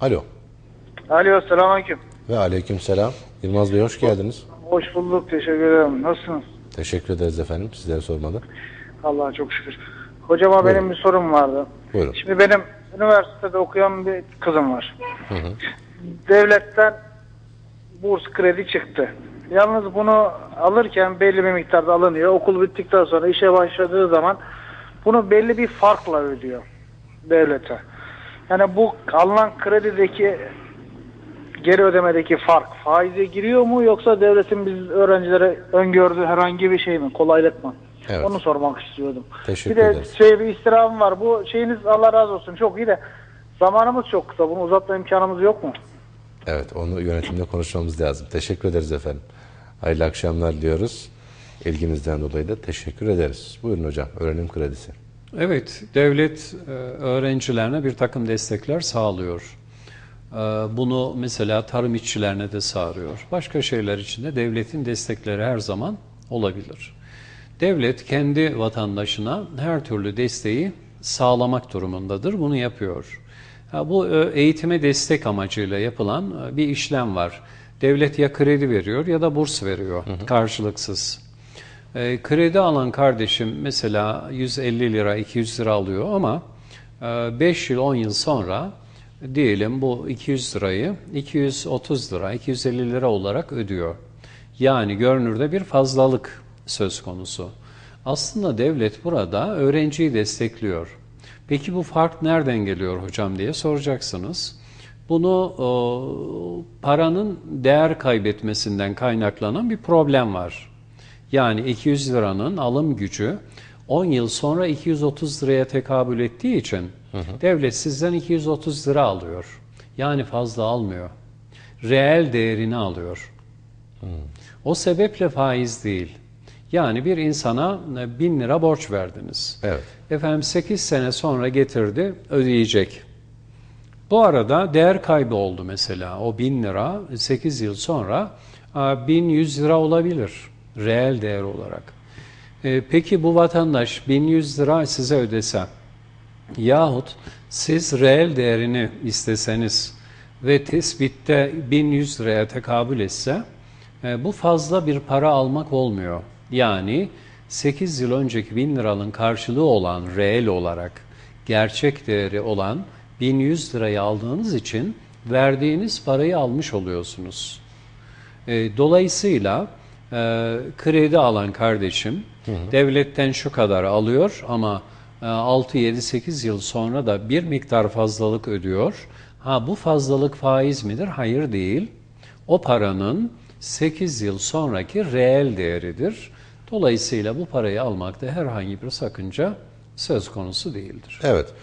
Alo. Alo selamünaleyküm. Ve aleyküm selam. Yılmaz Bey hoş geldiniz. Hoş bulduk teşekkür ederim. Nasılsınız? Teşekkür ederiz efendim. Sizlere sormalı. Allah'a çok şükür. Hocama Buyurun. benim bir sorum vardı. Buyurun. Şimdi benim üniversitede okuyan bir kızım var. Devletten burs kredi çıktı. Yalnız bunu alırken belli bir miktarda alınıyor. Okul bittikten sonra işe başladığı zaman bunu belli bir farkla ödüyor devlete. Yani bu alınan kredideki geri ödemedeki fark faize giriyor mu yoksa devletin biz öğrencilere öngördüğü herhangi bir şey mi? Kolaylık mı? Evet. Onu sormak istiyordum. Teşekkür bir de ederiz. şey bir istirhamım var. Bu şeyiniz Allah razı olsun çok iyi de zamanımız çok kısa. Bunu uzatma imkanımız yok mu? Evet onu yönetimde konuşmamız lazım. Teşekkür ederiz efendim. Hayırlı akşamlar diyoruz. İlginizden dolayı da teşekkür ederiz. Buyurun hocam öğrenim kredisi. Evet, devlet e, öğrencilerine bir takım destekler sağlıyor. E, Bunu mesela tarım işçilerine de sağlıyor. Başka şeyler için de devletin destekleri her zaman olabilir. Devlet kendi vatandaşına her türlü desteği sağlamak durumundadır. Bunu yapıyor. Bu e, eğitime destek amacıyla yapılan bir işlem var. Devlet ya kredi veriyor ya da burs veriyor karşılıksız. E, kredi alan kardeşim mesela 150 lira 200 lira alıyor ama 5 yıl 10 yıl sonra diyelim bu 200 lirayı 230 lira 250 lira olarak ödüyor. Yani görünürde bir fazlalık söz konusu. Aslında devlet burada öğrenciyi destekliyor. Peki bu fark nereden geliyor hocam diye soracaksınız. Bunu e, paranın değer kaybetmesinden kaynaklanan bir problem var. Yani 200 liranın alım gücü 10 yıl sonra 230 liraya tekabül ettiği için devlet sizden 230 lira alıyor. Yani fazla almıyor. Reel değerini alıyor. O sebeple faiz değil. Yani bir insana e, 1000 lira borç verdiniz. Evet. Efendim 8 sene sonra getirdi ödeyecek. Bu arada değer kaybı oldu mesela. O 1000 lira 8 yıl sonra e, 1100 lira olabilir reel değer olarak. E, Peki bu vatandaş 1100 lira size ödese yahut siz reel değerini isteseniz ve tespitte 1100 liraya tekabül etse e, bu fazla bir para almak olmuyor. Yani 8 yıl önceki 1000 liranın karşılığı olan reel olarak gerçek değeri olan 1100 lirayı aldığınız için verdiğiniz parayı almış oluyorsunuz. E, dolayısıyla e, kredi alan kardeşim devletten şu kadar alıyor ama e, 6, 7, 8 yıl sonra da bir miktar fazlalık ödüyor. Ha bu fazlalık faiz midir? Hayır değil. O paranın 8 yıl sonraki reel değeridir. Dolayısıyla bu parayı almakta herhangi bir sakınca söz konusu değildir. Evet.